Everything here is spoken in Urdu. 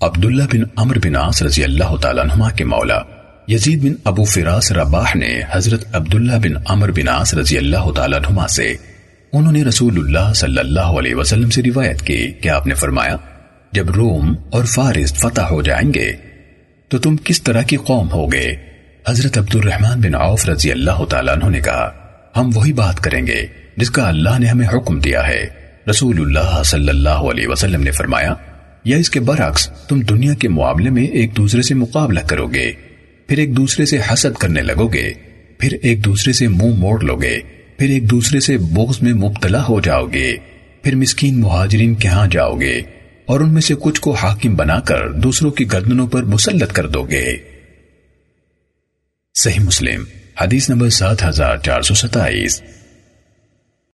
عبداللہ بن عمر بن عاص رضی اللہ تعالیٰ عنہ کے مولا، یزید بن ابو فراس رباح نے حضرت عبداللہ بن عمر بن عاص رضی اللہ تعالیٰ عنہ سے انہوں نے رسول اللہ صلی اللہ علیہ وسلم سے روایت کی کہ آپ نے فرمایا، جب روم اور فارس فتح ہو جائیں گے، تو تم کس طرح کی قوم ہوگے؟ حضرت عبد الرحمن بن عوف رضی اللہ تعالیٰ عنہ نے کہا، ہم وہی بات کریں گے جس کا اللہ نے ہمیں حکم دیا ہے۔ رسول اللہ صلی اللہ علیہ وسلم نے فرمایا یا اس کے برعکس، تم دنیا کے معاملے میں ایک دوسرے سے مقابلہ کرو گے پھر ایک دوسرے سے حسد کرنے لگو گے پھر ایک دوسرے سے منہ موڑ لو گے پھر ایک دوسرے سے بغض میں مبتلا ہو جاؤ گے پھر مسکین مہاجرین کے ہاں جاؤ گے اور ان میں سے کچھ کو حاکم بنا کر دوسروں کی گردنوں پر مسلط کر دو گے صحیح مسلم، حدیث نمبر سات ہزار چار سو ستائیس۔